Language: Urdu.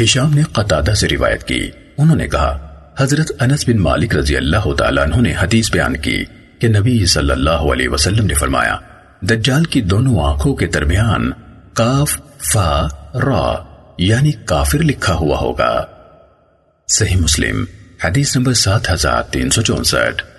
ہشام نے قطادہ سے روایت کی۔ انہوں نے کہا، حضرت انس بن مالک رضی اللہ تعالیٰ عنہ نے حدیث بیان کی کہ نبی صلی اللہ علیہ وسلم نے فرمایا، دجال کی دونوں آنکھوں کے درمیان کاف فا، را یعنی کافر لکھا ہوا ہوگا۔ صحیح مسلم، حدیث نمبر سات ہزار تین سو چونسٹھ۔